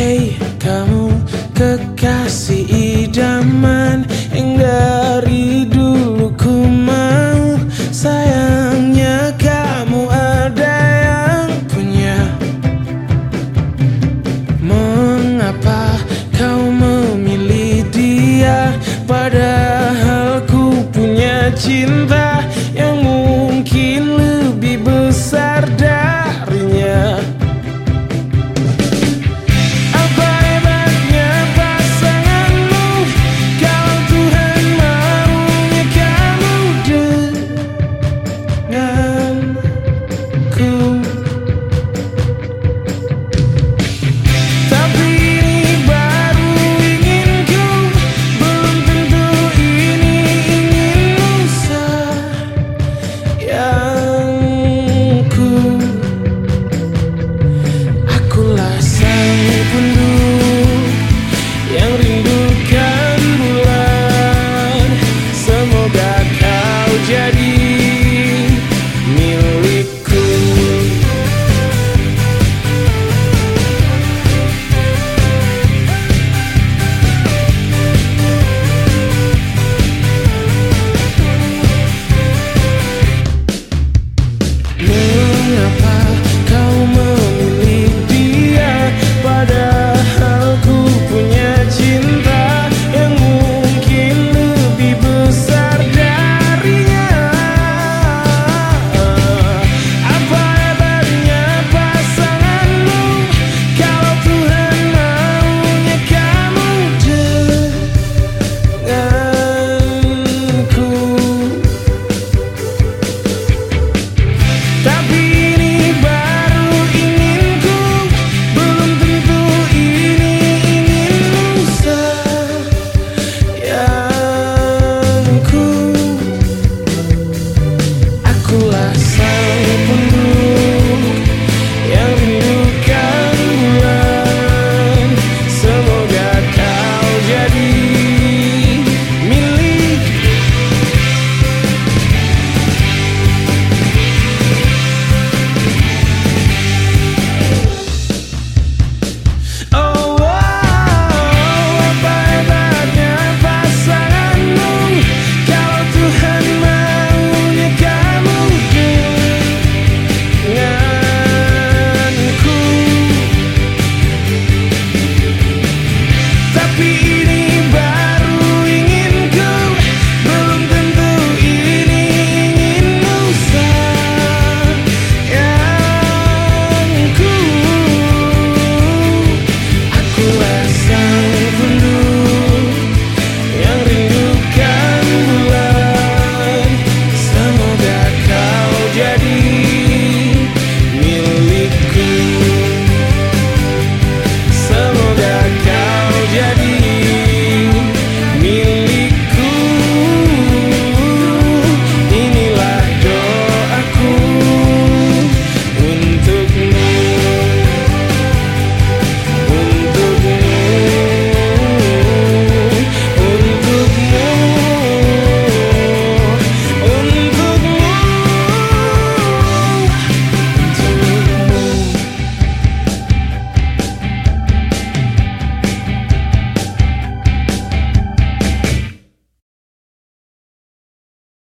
Hey kamu kekasih idaman Yang dari dulu ku mau. Saya